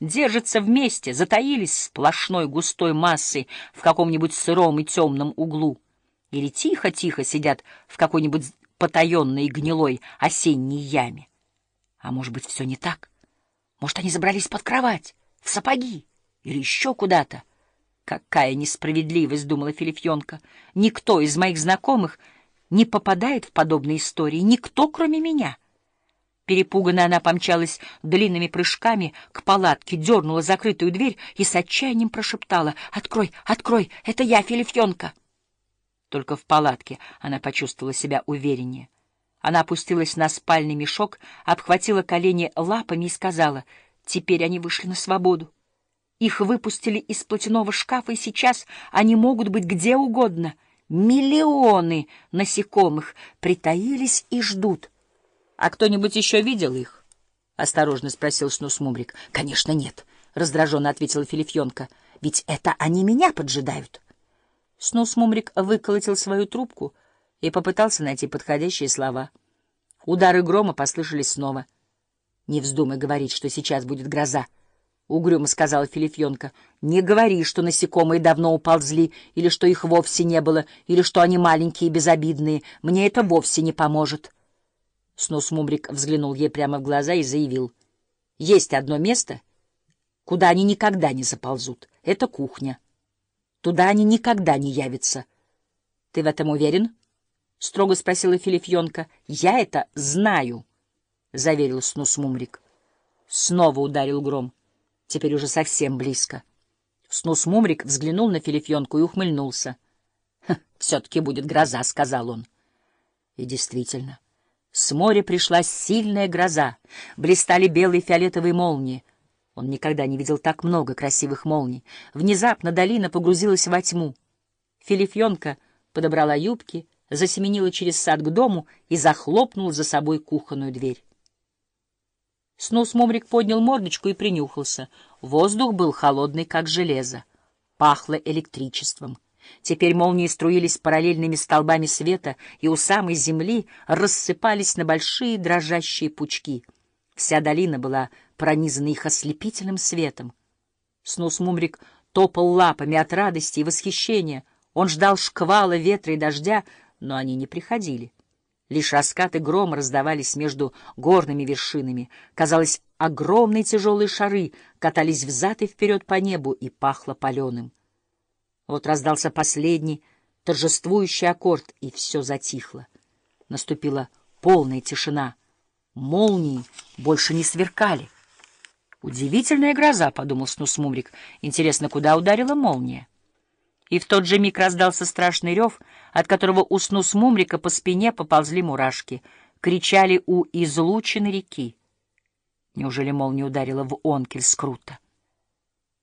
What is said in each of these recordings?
держатся вместе, затаились сплошной густой массой в каком-нибудь сыром и темном углу, или тихо-тихо сидят в какой-нибудь потаенной гнилой осенней яме. А может быть, все не так? Может, они забрались под кровать, в сапоги или еще куда-то? Какая несправедливость, — думала Филифьонка. Никто из моих знакомых не попадает в подобные истории, никто, кроме меня. Перепуганная она помчалась длинными прыжками к палатке, дернула закрытую дверь и с отчаянием прошептала «Открой, открой, это я, Филифьонка!» Только в палатке она почувствовала себя увереннее. Она опустилась на спальный мешок, обхватила колени лапами и сказала, «Теперь они вышли на свободу. Их выпустили из платяного шкафа, и сейчас они могут быть где угодно. Миллионы насекомых притаились и ждут». «А кто-нибудь еще видел их?» — осторожно спросил Снусмумрик. «Конечно, нет», — раздраженно ответила Филифьонка. «Ведь это они меня поджидают». Снусмумрик выколотил свою трубку — и попытался найти подходящие слова. Удары грома послышались снова. «Не вздумай говорить, что сейчас будет гроза», — угрюмо сказала Филифьонка. «Не говори, что насекомые давно уползли, или что их вовсе не было, или что они маленькие и безобидные. Мне это вовсе не поможет». Снус Мумрик взглянул ей прямо в глаза и заявил. «Есть одно место, куда они никогда не заползут. Это кухня. Туда они никогда не явятся. Ты в этом уверен?» — строго спросила Филифьонка. — Я это знаю, — заверил Снус Мумрик. Снова ударил гром. Теперь уже совсем близко. Снус Мумрик взглянул на Филифьонку и ухмыльнулся. — Все-таки будет гроза, — сказал он. И действительно, с моря пришла сильная гроза. Блистали белые фиолетовые молнии. Он никогда не видел так много красивых молний. Внезапно долина погрузилась во тьму. Филифьонка подобрала юбки — засеменила через сад к дому и захлопнула за собой кухонную дверь. Снус Мумрик поднял мордочку и принюхался. Воздух был холодный, как железо. Пахло электричеством. Теперь молнии струились параллельными столбами света и у самой земли рассыпались на большие дрожащие пучки. Вся долина была пронизана их ослепительным светом. Снус Мумрик топал лапами от радости и восхищения. Он ждал шквала ветра и дождя, но они не приходили. Лишь раскаты грома раздавались между горными вершинами. Казалось, огромные тяжелые шары катались взад и вперед по небу и пахло паленым. Вот раздался последний торжествующий аккорд, и все затихло. Наступила полная тишина. Молнии больше не сверкали. «Удивительная гроза», — подумал Снусмумрик. «Интересно, куда ударила молния?» И в тот же миг раздался страшный рев, от которого у снус Мумрика по спине поползли мурашки. Кричали у излучины реки. Неужели молния ударила в Онкельскрута?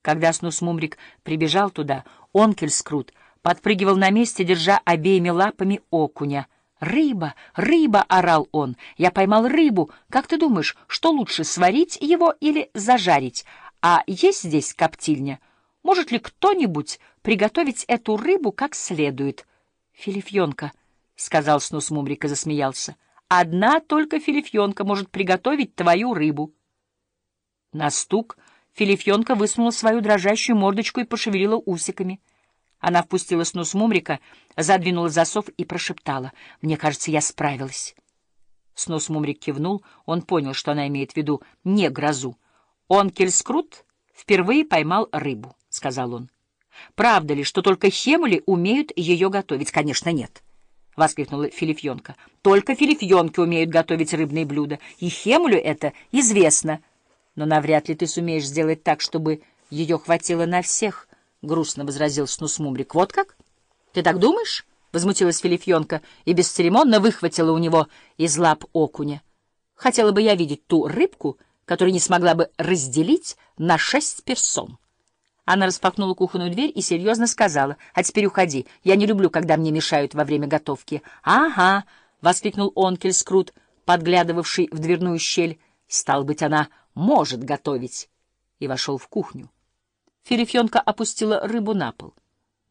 Когда снус Мумрик прибежал туда, Онкельскрут подпрыгивал на месте, держа обеими лапами окуня. «Рыба! Рыба!» — орал он. «Я поймал рыбу. Как ты думаешь, что лучше, сварить его или зажарить? А есть здесь коптильня?» Может ли кто-нибудь приготовить эту рыбу как следует? — Филифьонка, — сказал Снус Мумрик и засмеялся. — Одна только Филифьонка может приготовить твою рыбу. На стук Филифьонка высунула свою дрожащую мордочку и пошевелила усиками. Она впустила Снус Мумрика, задвинула засов и прошептала. — Мне кажется, я справилась. Снус Мумрик кивнул. Он понял, что она имеет в виду не грозу. Он, Кельскрут, впервые поймал рыбу сказал он. «Правда ли, что только хемули умеют ее готовить?» «Конечно, нет», — воскликнула Филифьонка. «Только филифьонки умеют готовить рыбные блюда, и хемулю это известно. Но навряд ли ты сумеешь сделать так, чтобы ее хватило на всех», — грустно возразил Снусмумрик. «Вот как? Ты так думаешь?» — возмутилась Филифьонка и бесцеремонно выхватила у него из лап окуня. «Хотела бы я видеть ту рыбку, которую не смогла бы разделить на шесть персон». Она распахнула кухонную дверь и серьезно сказала, «А теперь уходи. Я не люблю, когда мне мешают во время готовки». «Ага», — воскликнул Онкель Скрут, подглядывавший в дверную щель. «Стал быть, она может готовить». И вошел в кухню. Филифьонка опустила рыбу на пол.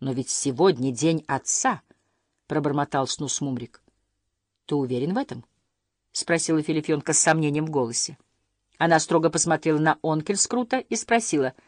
«Но ведь сегодня день отца», — пробормотал Снус Мумрик. «Ты уверен в этом?» — спросила Филифьонка с сомнением в голосе. Она строго посмотрела на Онкельскрута и спросила —